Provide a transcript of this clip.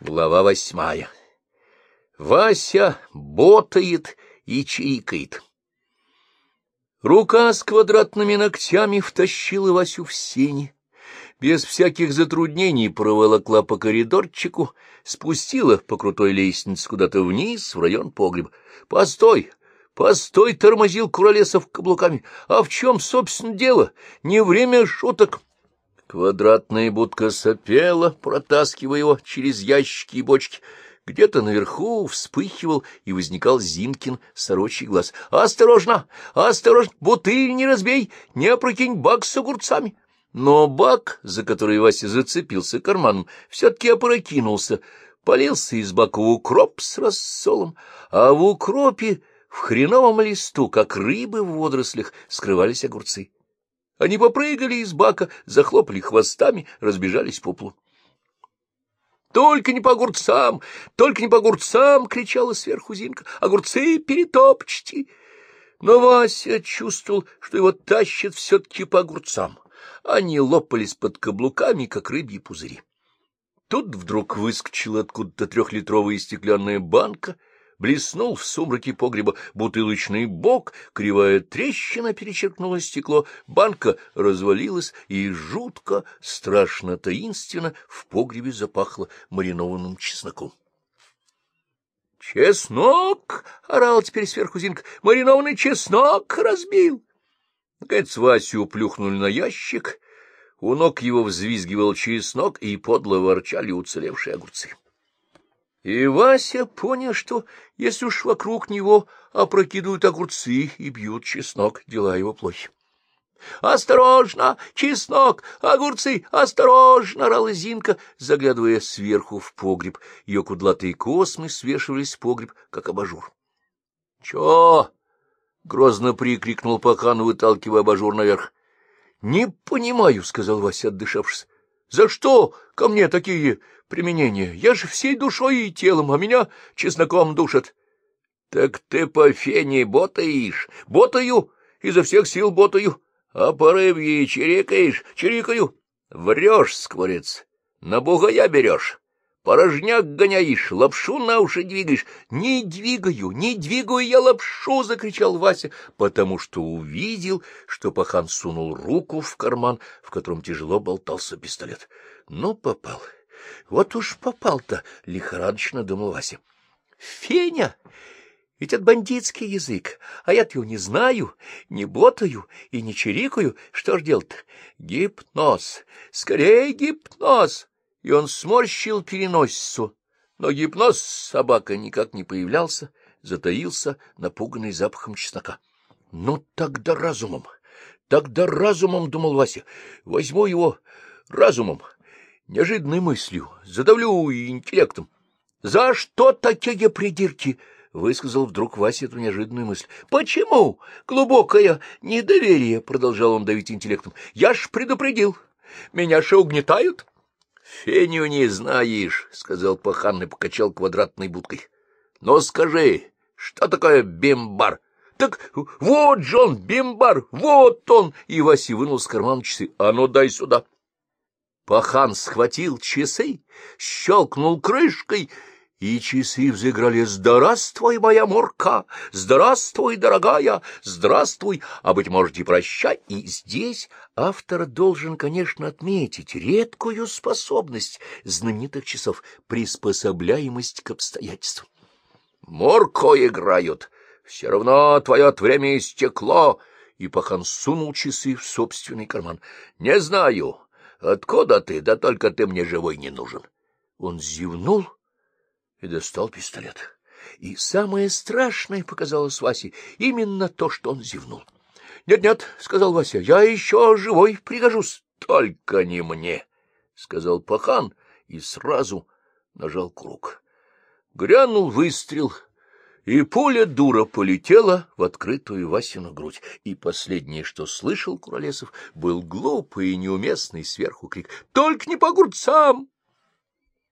Глава восьмая. Вася ботает и чирикает. Рука с квадратными ногтями втащила Васю в сени. Без всяких затруднений проволокла по коридорчику, спустила по крутой лестнице куда-то вниз, в район погреба. — Постой! Постой! — тормозил Куролесов каблуками. — А в чем, собственно, дело? Не время шуток. — Квадратная будка сопела, протаскивая его через ящики и бочки. Где-то наверху вспыхивал и возникал Зинкин сорочий глаз. «Осторожно! Осторожно! Бутыль не разбей! Не опрокинь бак с огурцами!» Но бак, за который Вася зацепился карманом, все-таки опрокинулся. Полился из бака укроп с рассолом, а в укропе в хреновом листу, как рыбы в водорослях, скрывались огурцы. Они попрыгали из бака, захлопали хвостами, разбежались по полу. «Только не по огурцам! Только не по огурцам!» — кричала сверху Зинка. «Огурцы перетопчите!» Но Вася чувствовал, что его тащат все-таки по огурцам. Они лопались под каблуками, как рыбьи пузыри. Тут вдруг выскочила откуда-то трехлитровая стеклянная банка — блеснул в сумраке погреба бутылочный бок, кривая трещина перечеркнула стекло, банка развалилась, и жутко, страшно, таинственно в погребе запахло маринованным чесноком. «Чеснок!» — орал теперь сверху Зинка. «Маринованный чеснок разбил!» Наконец Васю плюхнули на ящик, у ног его взвизгивал чеснок, и подло ворчали уцелевшие огурцы. И Вася понял, что если уж вокруг него опрокидывают огурцы и бьют чеснок, дела его плохи. «Осторожно! Чеснок! Огурцы! Осторожно!» — орала Зинка, заглядывая сверху в погреб. Ее кудлатые космы свешивались в погреб, как абажур. «Чё?» — грозно прикрикнул Пахан, выталкивая абажур наверх. «Не понимаю», — сказал Вася, отдышавшись. «За что ко мне такие применения. Я же всей душой и телом, а меня чесноком душат. — Так ты по фене ботаешь? — Ботаю, изо всех сил ботаю. А по рыбье чирикаешь? — Чирикаю. — Врешь, скворец, на бугая берешь. Порожняк гоняешь, лапшу на уши двигаешь. — Не двигаю, не двигаю я лапшу! — закричал Вася, потому что увидел, что пахан сунул руку в карман, в котором тяжело болтался пистолет. Ну, попал. — вот уж попал-то, — лихорадочно думал Вася. — Феня! Ведь это бандитский язык, а я-то его не знаю, не ботаю и не чирикаю. Что ж делать-то? Гипноз! Скорее гипноз! И он сморщил переносицу. Но гипноз собака никак не появлялся, затаился, напуганный запахом чеснока. — Ну, тогда разумом, тогда разумом, — думал Вася, — возьму его разумом неожиданной мыслью, задавлю интеллектом. — За что такие придирки? — высказал вдруг Вася эту неожиданную мысль. — Почему? Глубокое недоверие, — продолжал он давить интеллектом. — Я ж предупредил. Меня же угнетают. — Феню не знаешь, — сказал пахан и покачал квадратной будкой. — Но скажи, что такое бимбар? — Так вот же он, бимбар, вот он! И Вася вынул с кармана часы. — А ну, дай сюда. — Пахан схватил часы, щелкнул крышкой, и часы взыграли «Здравствуй, моя морка! Здравствуй, дорогая! Здравствуй! А, быть может, и прощай!» И здесь автор должен, конечно, отметить редкую способность знаменитых часов — приспособляемость к обстоятельствам. «Морко играют! Все равно твое время истекло!» И Пахан сунул часы в собственный карман. «Не знаю!» Откуда ты? Да только ты мне живой не нужен. Он зевнул и достал пистолет. И самое страшное показалось Васе именно то, что он зевнул. «Нет, — Нет-нет, — сказал Вася, — я еще живой пригожусь. — Только не мне, — сказал пахан и сразу нажал круг. Грянул выстрел — и пуля дура полетела в открытую Васину грудь. И последнее, что слышал Куролесов, был глупый и неуместный сверху крик «Только не по огурцам!»